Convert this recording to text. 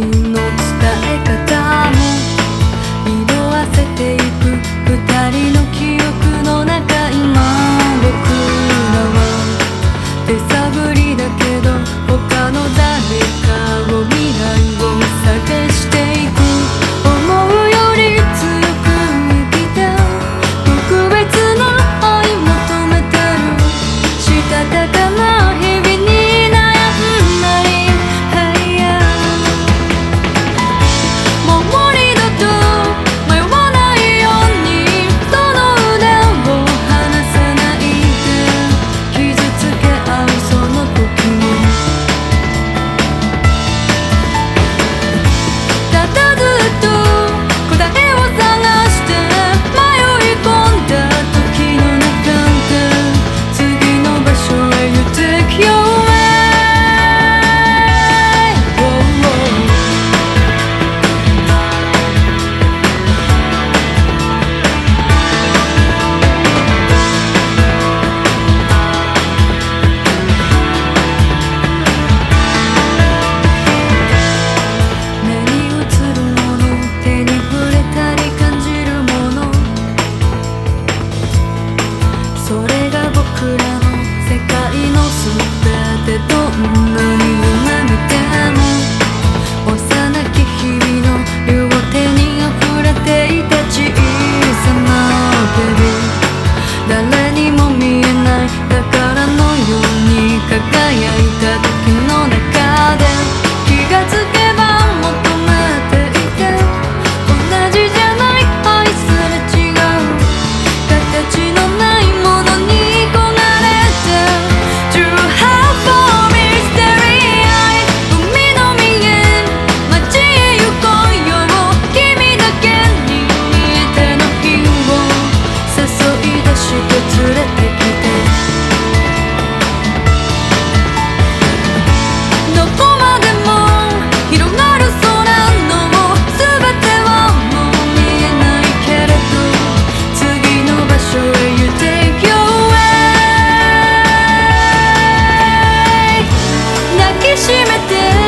の伝え方も色あせていく二人の記憶の中今僕らは手探りだけしめて